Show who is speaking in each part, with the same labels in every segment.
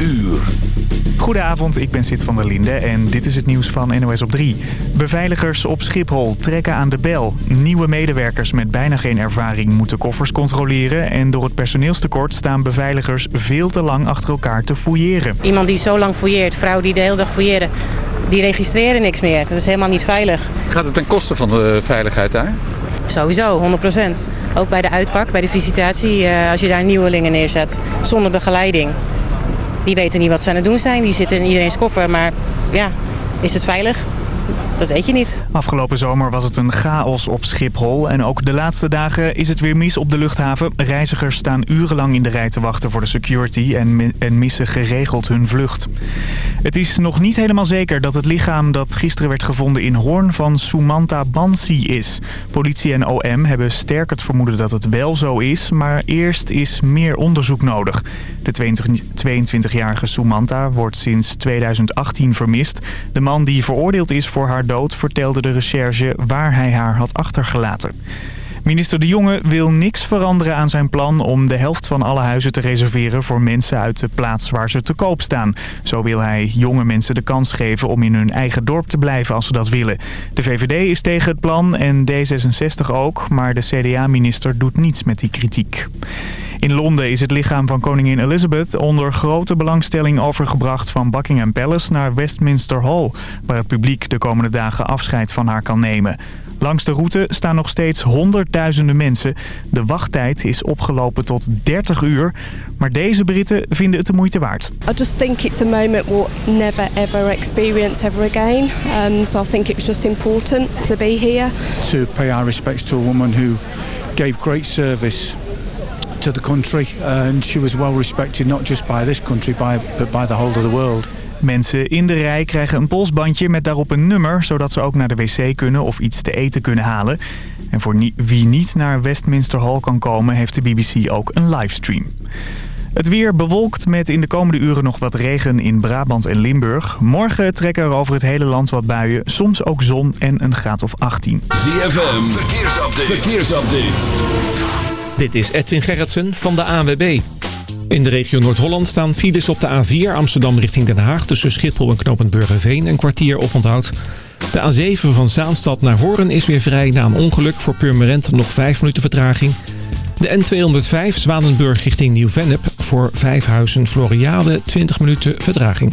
Speaker 1: uur.
Speaker 2: Goedenavond, ik ben Sid van der Linde en dit is het nieuws van NOS op 3. Beveiligers op Schiphol trekken aan de bel. Nieuwe medewerkers met bijna geen ervaring moeten koffers controleren... en door het personeelstekort staan beveiligers veel te lang achter elkaar te fouilleren.
Speaker 3: Iemand die zo lang fouilleert, vrouwen die de hele dag fouilleren... die registreren niks meer. Dat is helemaal niet veilig.
Speaker 4: Gaat het ten koste van de veiligheid daar?
Speaker 3: Sowieso, 100% Ook bij de uitpak, bij de visitatie, eh, als je daar nieuwelingen neerzet. Zonder begeleiding. Die weten niet wat ze aan het doen zijn. Die zitten in iedereen's koffer. Maar ja, is het veilig? Dat weet je niet.
Speaker 2: Afgelopen zomer was het een chaos op Schiphol. En ook de laatste dagen is het weer mis op de luchthaven. Reizigers staan urenlang in de rij te wachten voor de security en, en missen geregeld hun vlucht. Het is nog niet helemaal zeker dat het lichaam dat gisteren werd gevonden in Hoorn van Sumanta Bansi is. Politie en OM hebben sterk het vermoeden dat het wel zo is, maar eerst is meer onderzoek nodig. De 22-jarige Sumanta wordt sinds 2018 vermist. De man die veroordeeld is voor haar dood vertelde de recherche waar hij haar had achtergelaten. Minister De Jonge wil niks veranderen aan zijn plan om de helft van alle huizen te reserveren voor mensen uit de plaats waar ze te koop staan. Zo wil hij jonge mensen de kans geven om in hun eigen dorp te blijven als ze dat willen. De VVD is tegen het plan en D66 ook, maar de CDA-minister doet niets met die kritiek. In Londen is het lichaam van koningin Elizabeth onder grote belangstelling overgebracht van Buckingham Palace naar Westminster Hall, waar het publiek de komende dagen afscheid van haar kan nemen. Langs de route staan nog steeds honderdduizenden mensen. De wachttijd is opgelopen tot 30 uur. Maar deze Britten vinden het de moeite waard.
Speaker 5: I just think it's a moment we'll never ever experience ever again. Um, so I think it was just important to be here.
Speaker 6: To pay our respects to a woman who gave great service to the country. And she was well respected not just by this country but by the whole of the world.
Speaker 2: Mensen in de rij krijgen een polsbandje met daarop een nummer... zodat ze ook naar de wc kunnen of iets te eten kunnen halen. En voor wie niet naar Westminster Hall kan komen... heeft de BBC ook een livestream. Het weer bewolkt met in de komende uren nog wat regen in Brabant en Limburg. Morgen trekken er over het hele land wat buien. Soms ook zon en een graad of 18.
Speaker 1: ZFM, verkeersupdate. verkeersupdate.
Speaker 7: Dit is Edwin Gerritsen van de ANWB. In de regio Noord-Holland staan files op de A4 Amsterdam richting Den Haag... tussen Schiphol en Knopend Burgerveen een kwartier op onthoud. De A7 van Zaanstad naar Hoorn is weer vrij na een ongeluk. Voor Purmerend nog 5 minuten vertraging. De N205 Zwanenburg richting Nieuw-Vennep voor Vijfhuizen Floriade 20 minuten vertraging.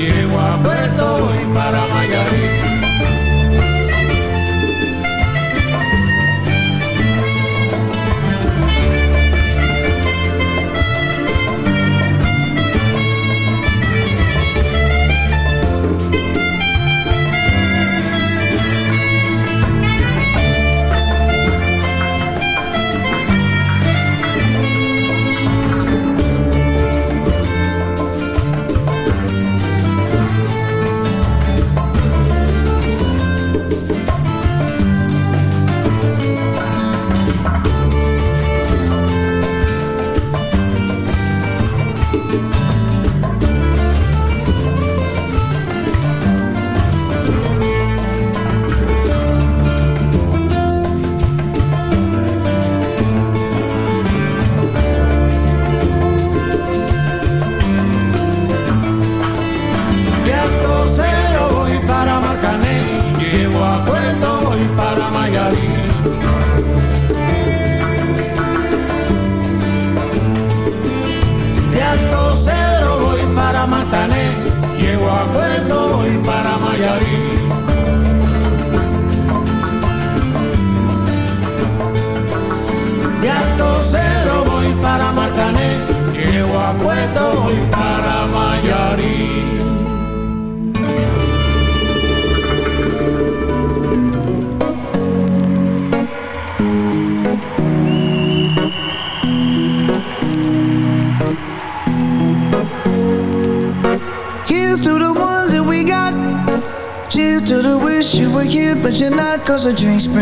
Speaker 1: Llego a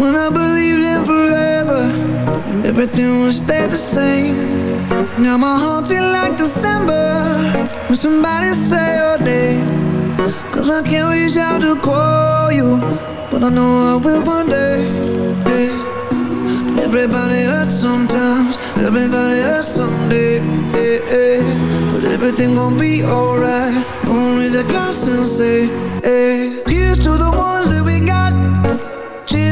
Speaker 8: When I believed in forever and everything would stay the same. Now my heart feel like December when somebody say your name. Cause I can't reach out to call you, but I know I will one day. Yeah. Everybody hurts sometimes, everybody hurts someday. Yeah, yeah. But everything gon' be alright. Gonna raise a glass and say, hey. Here's to the ones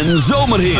Speaker 9: en
Speaker 10: zomerhit.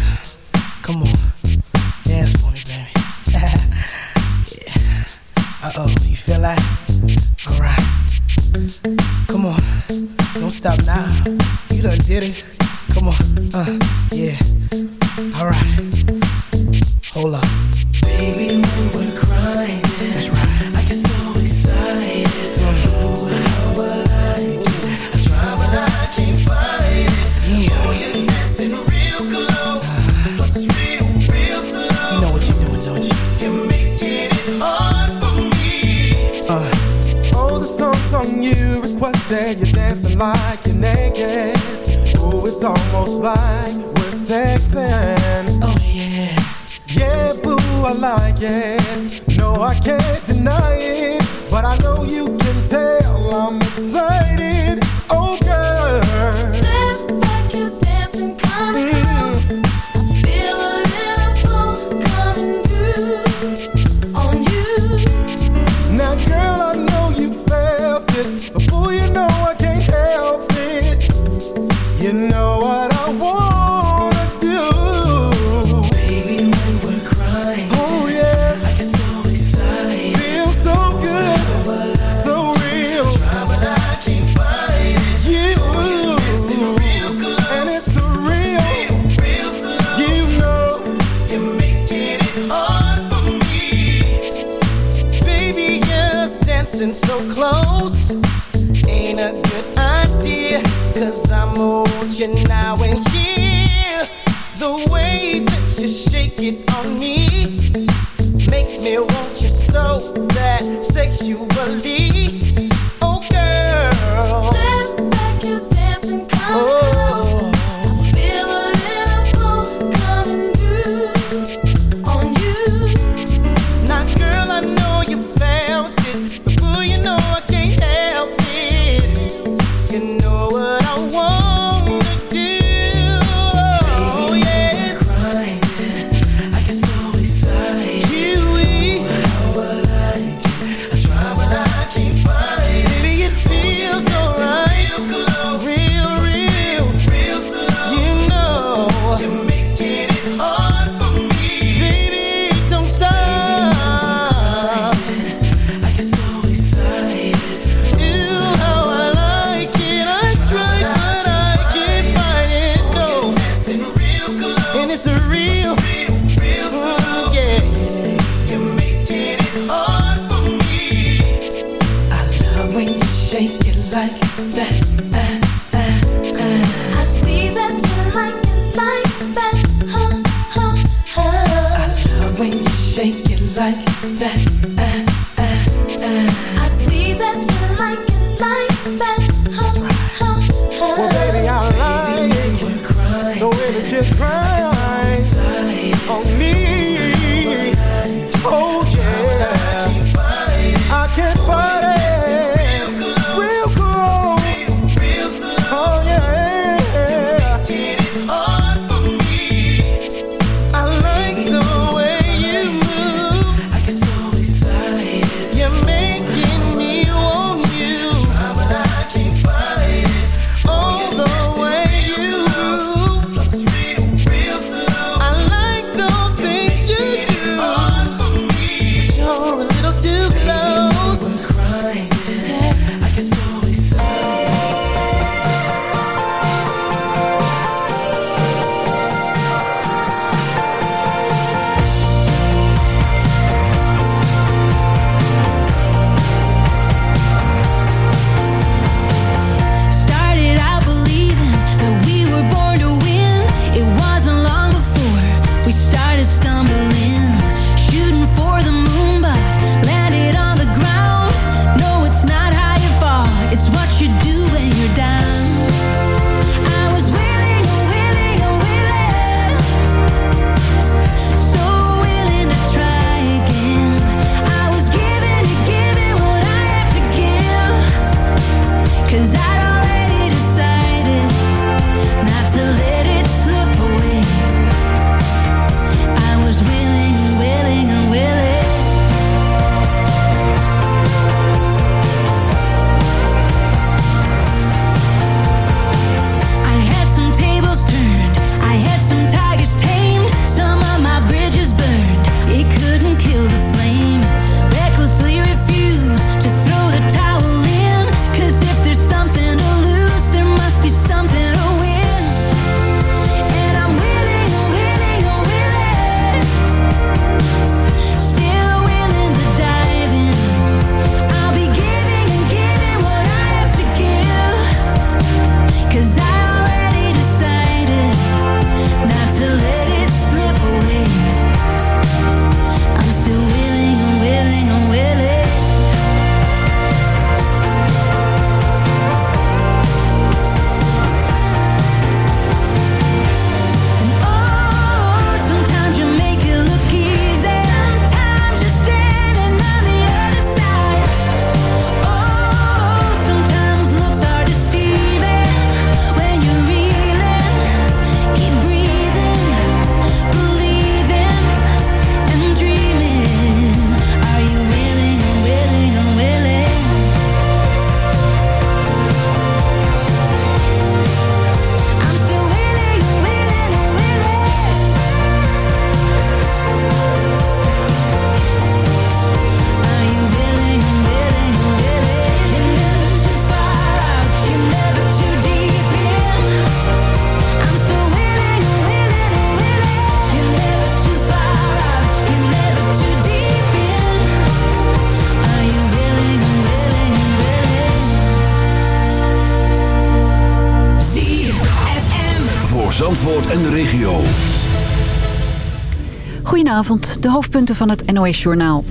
Speaker 10: De
Speaker 11: hoofdpunten van het NOS-journaal.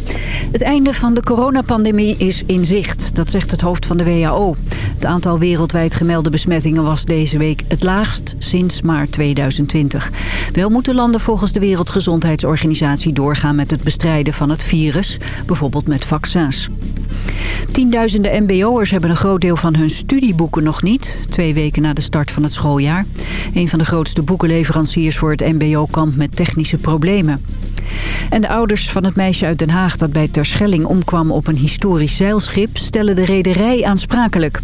Speaker 11: Het einde van de coronapandemie is in zicht, dat zegt het hoofd van de WHO. Het aantal wereldwijd gemelde besmettingen was deze week het laagst sinds maart 2020. Wel moeten landen volgens de Wereldgezondheidsorganisatie doorgaan met het bestrijden van het virus, bijvoorbeeld met vaccins. Tienduizenden mbo'ers hebben een groot deel van hun studieboeken nog niet. Twee weken na de start van het schooljaar. Een van de grootste boekenleveranciers voor het mbo kampt met technische problemen. En de ouders van het meisje uit Den Haag dat bij Terschelling omkwam op een historisch zeilschip... stellen de rederij aansprakelijk.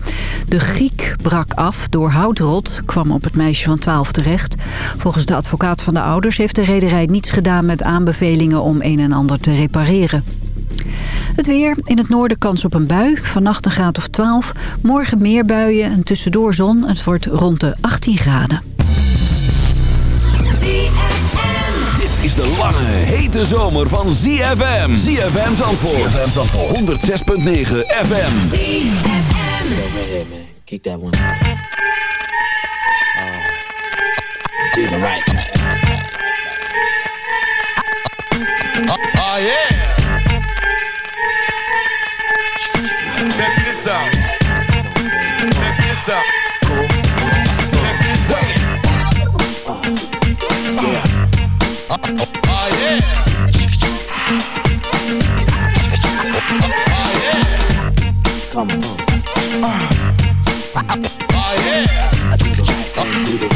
Speaker 11: De Griek brak af door houtrot, kwam op het meisje van 12 terecht. Volgens de advocaat van de ouders heeft de rederij niets gedaan met aanbevelingen om een en ander te repareren. Het weer. In het noorden kans op een bui. Vannacht een graad of 12. Morgen meer buien en tussendoor zon. Het wordt rond de 18 graden.
Speaker 10: Dit is de lange, hete zomer van ZFM. ZFM Zandvoort. ZFM Zandvoort. 106.9 FM.
Speaker 12: Keep that one. Uh, do the right thing.
Speaker 9: Oh yeah. hands up. Wait it. Yeah. Uh, uh, yeah. Uh, yeah.
Speaker 12: Uh,
Speaker 9: uh, yeah. I
Speaker 13: do the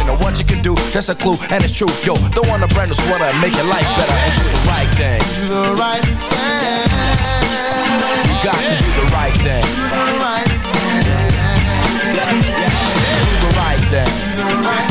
Speaker 13: And what you can do, that's a clue, and it's true. Yo, don't want a brand new sweater and make your life better and do the right thing.
Speaker 9: Do the right thing.
Speaker 13: You got to do the right thing.
Speaker 9: Do the right thing.
Speaker 13: Do the right thing.
Speaker 9: Do the right thing.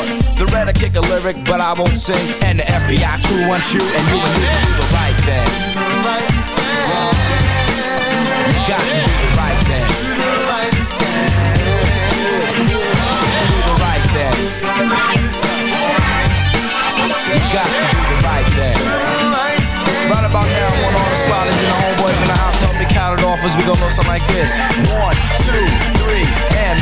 Speaker 13: The red I kick a lyric, but I won't sing. And the FBI crew wants you, and you and me to do the right thing. You got to do the right thing. Do the right thing. You got to do the right thing. Right about now, want all the spotters and the homeboys in the house help me count it off as we go look something like this. One, two, three, and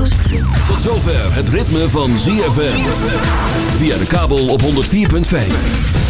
Speaker 14: toes.
Speaker 10: Tot zover het ritme van ZFM. Via de kabel op 104.5.